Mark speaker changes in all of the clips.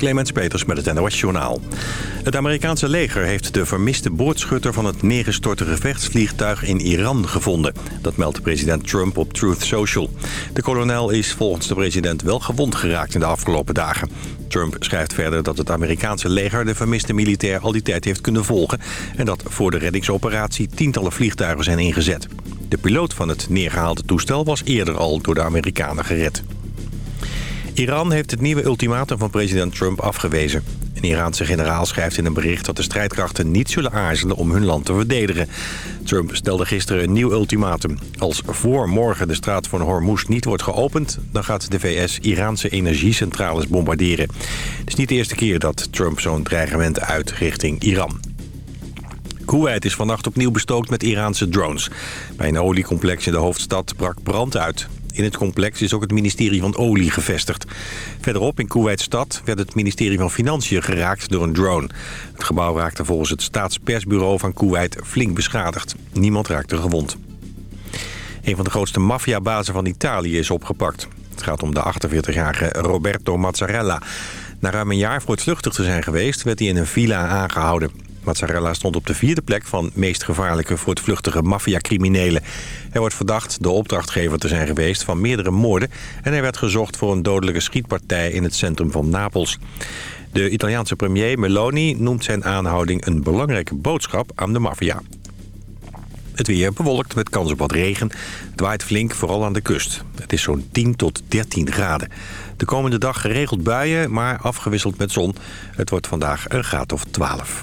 Speaker 1: Clemens Peters met het NOS Journaal. Het Amerikaanse leger heeft de vermiste boordschutter van het neergestorte gevechtsvliegtuig in Iran gevonden. Dat meldt president Trump op Truth Social. De kolonel is volgens de president wel gewond geraakt in de afgelopen dagen. Trump schrijft verder dat het Amerikaanse leger de vermiste militair al die tijd heeft kunnen volgen... en dat voor de reddingsoperatie tientallen vliegtuigen zijn ingezet. De piloot van het neergehaalde toestel was eerder al door de Amerikanen gered. Iran heeft het nieuwe ultimatum van president Trump afgewezen. Een Iraanse generaal schrijft in een bericht dat de strijdkrachten niet zullen aarzelen om hun land te verdedigen. Trump stelde gisteren een nieuw ultimatum. Als voor morgen de straat van Hormuz niet wordt geopend... dan gaat de VS Iraanse energiecentrales bombarderen. Het is niet de eerste keer dat Trump zo'n dreigement uit richting Iran. Kuwait is vannacht opnieuw bestookt met Iraanse drones. Bij een oliecomplex in de hoofdstad brak brand uit. In het complex is ook het ministerie van Olie gevestigd. Verderop in Kuwait-stad werd het ministerie van Financiën geraakt door een drone. Het gebouw raakte volgens het staatspersbureau van Kuwait flink beschadigd. Niemand raakte gewond. Een van de grootste maffiabazen van Italië is opgepakt. Het gaat om de 48-jarige Roberto Mazzarella. Na ruim een jaar voortvluchtig te zijn geweest... werd hij in een villa aangehouden. Mazzarella stond op de vierde plek van meest gevaarlijke voortvluchtige maffiacriminelen. Hij wordt verdacht de opdrachtgever te zijn geweest van meerdere moorden... en hij werd gezocht voor een dodelijke schietpartij in het centrum van Napels. De Italiaanse premier Meloni noemt zijn aanhouding een belangrijke boodschap aan de maffia. Het weer bewolkt met kans op wat regen. Het waait flink, vooral aan de kust. Het is zo'n 10 tot 13 graden. De komende dag geregeld buien, maar afgewisseld met zon. Het wordt vandaag een graad of 12.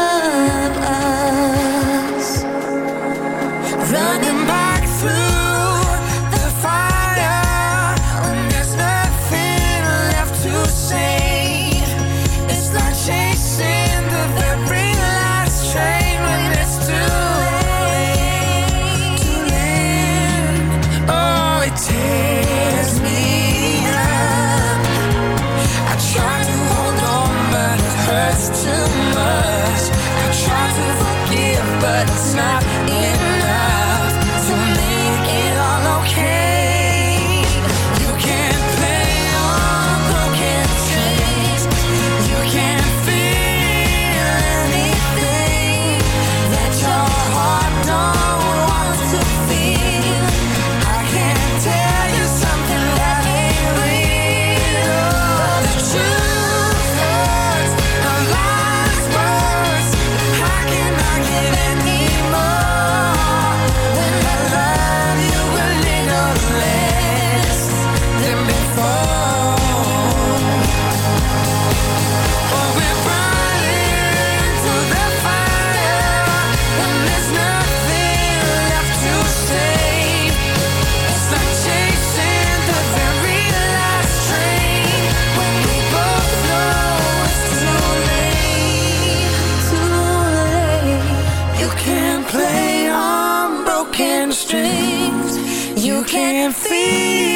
Speaker 2: feel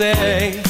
Speaker 2: say.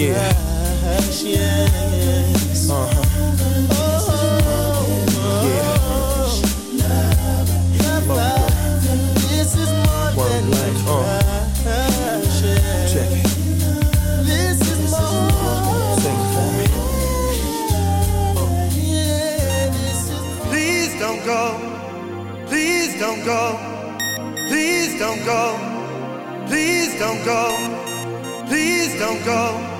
Speaker 3: Yeah. Uh
Speaker 4: huh. Uh.
Speaker 3: Check.
Speaker 5: Please don't go. Please don't go. Please don't go. Please don't go. Please don't go.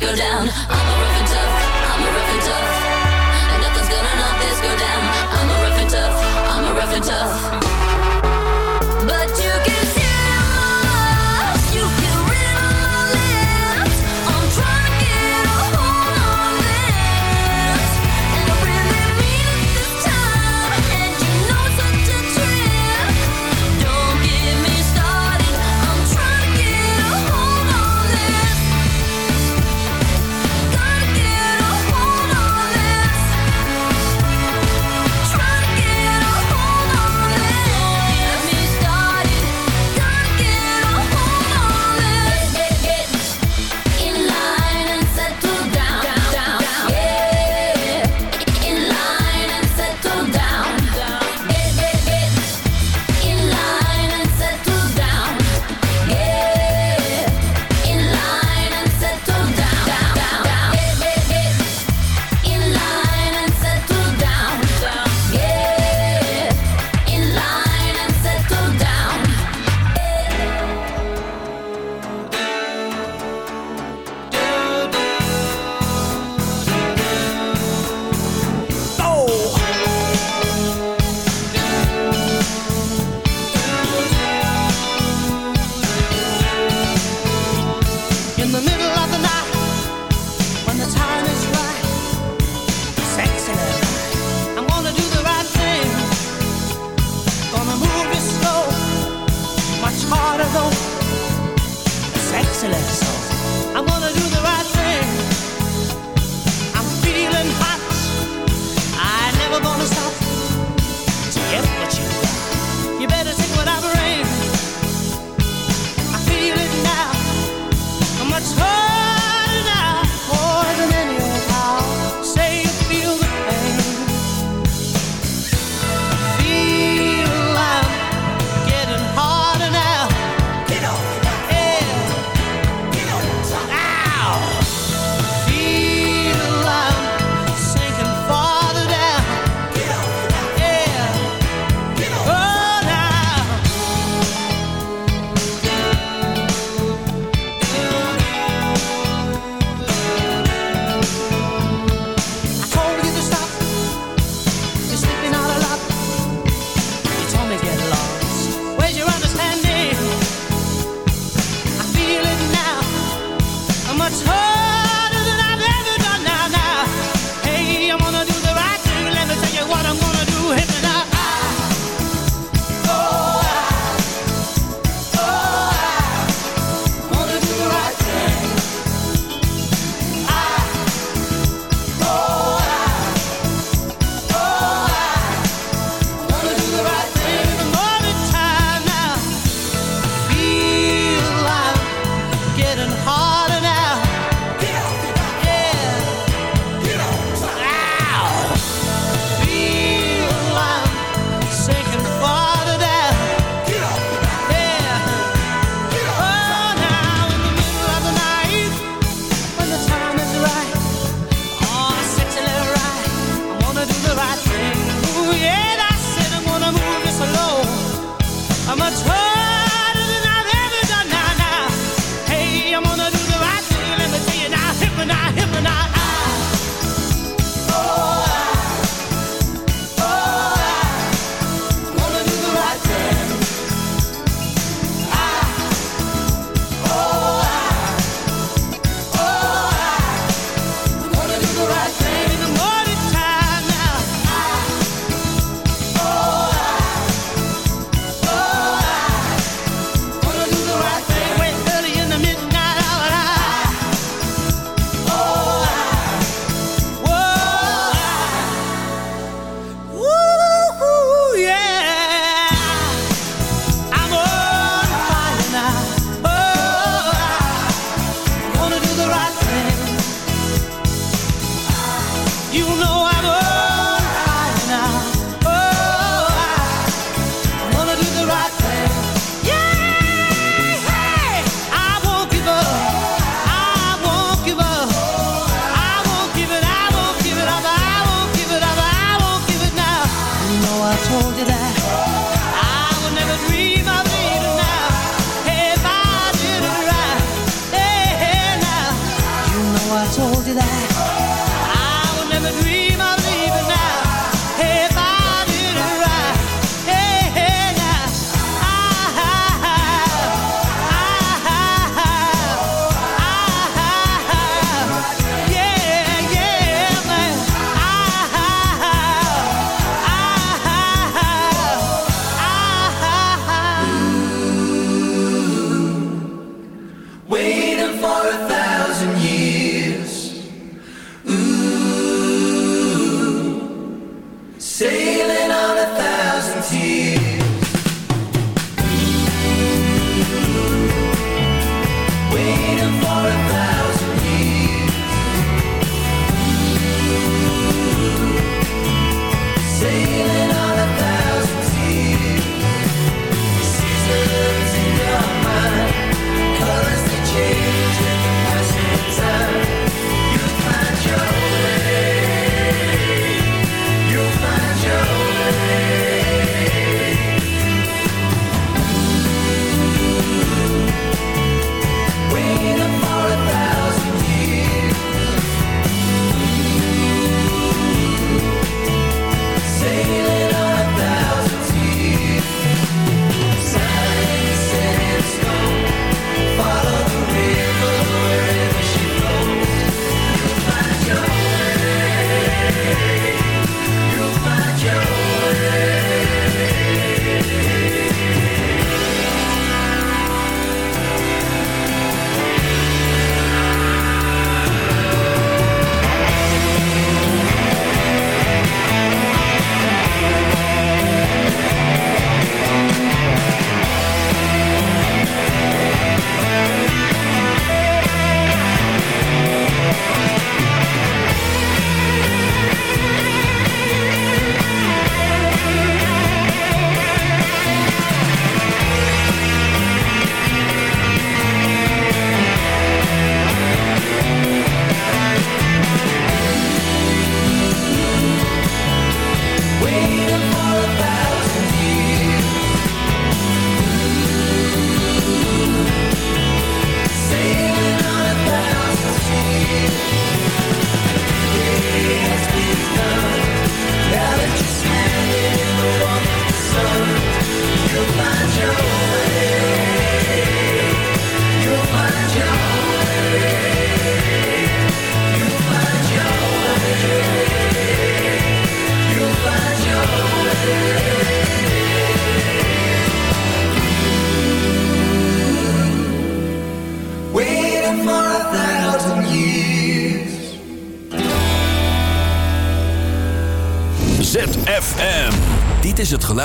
Speaker 6: Girl down.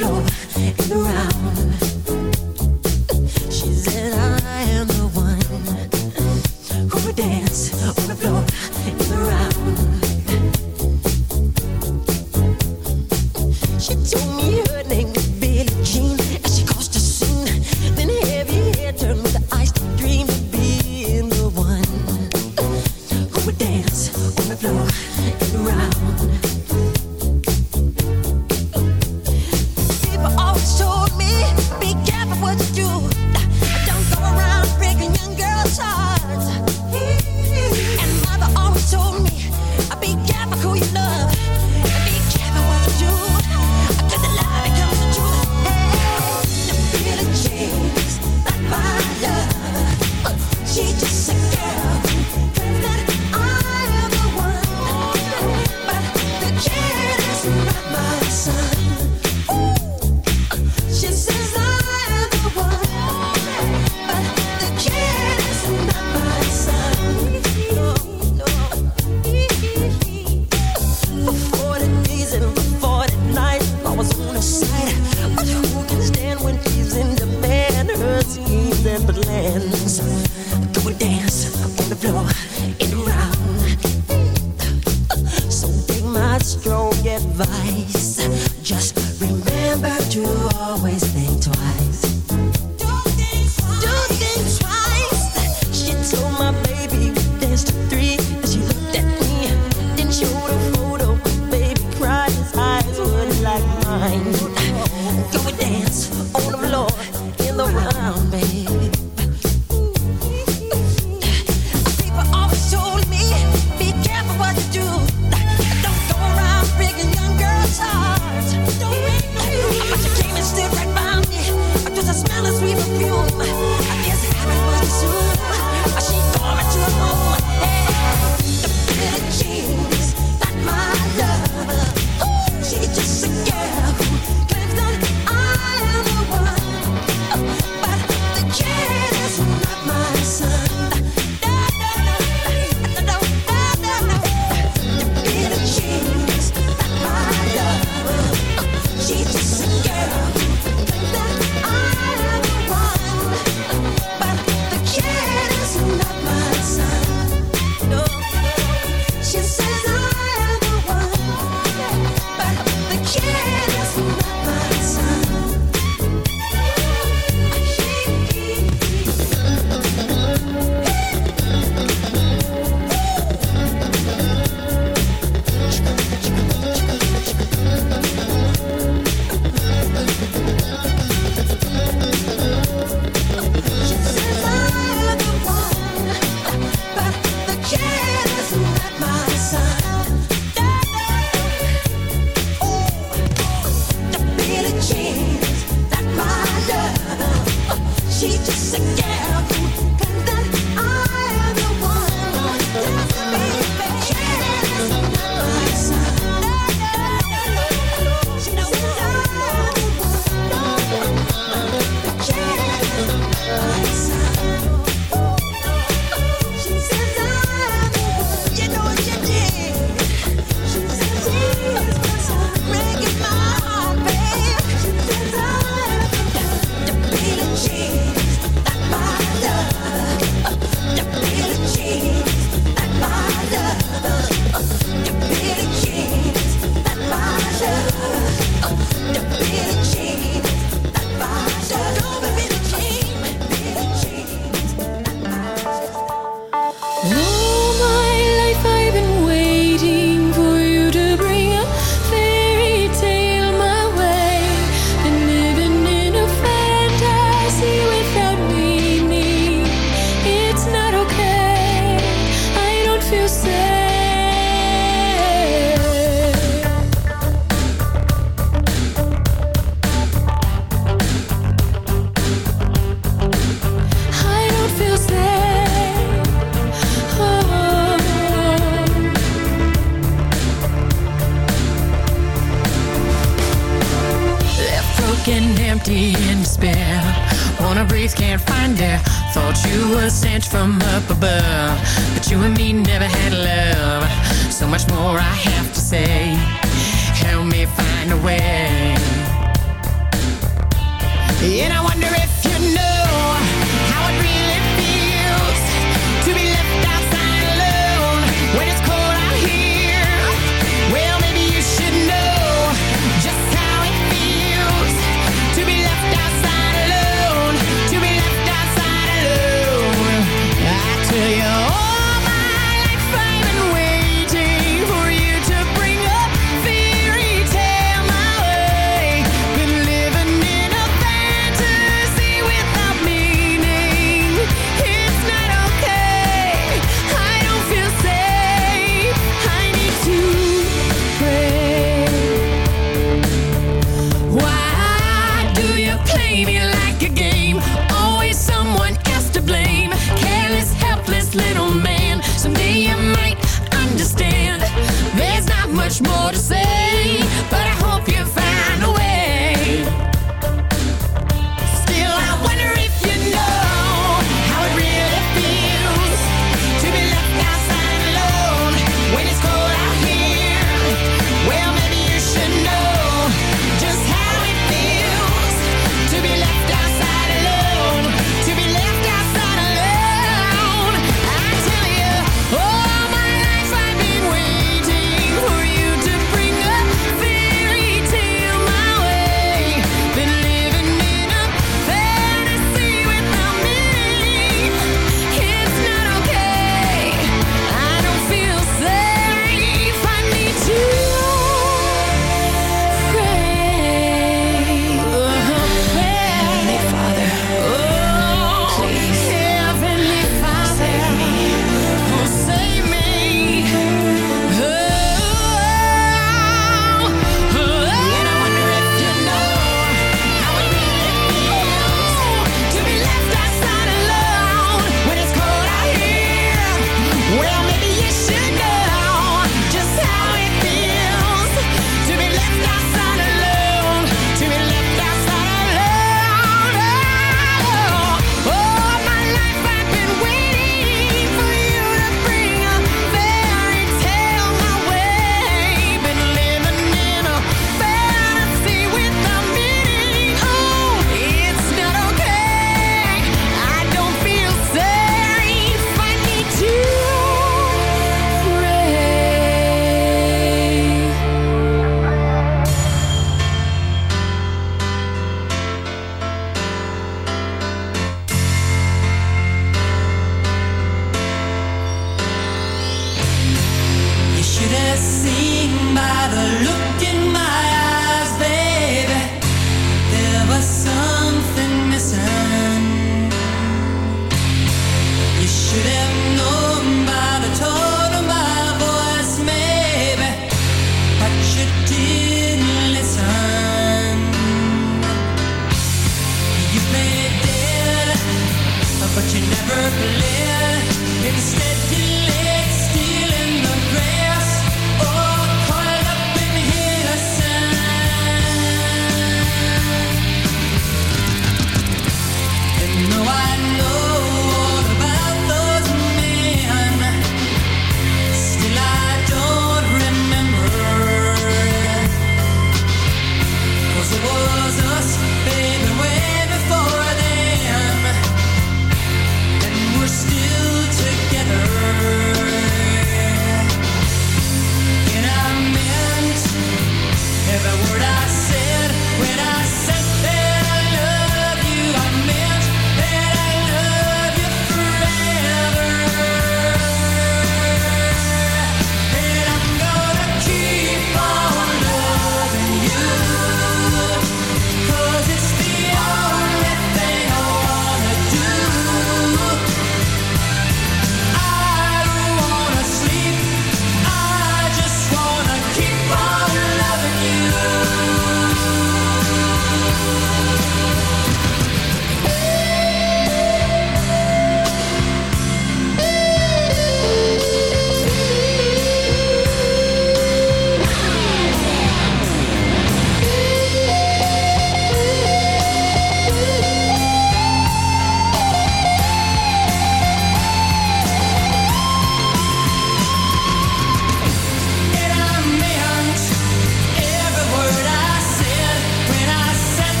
Speaker 7: Dance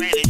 Speaker 8: gotta